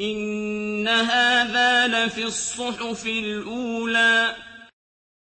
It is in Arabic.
إِنَّ هَٰذَا لَفِي الصُّحُفِ الْأُولَىٰ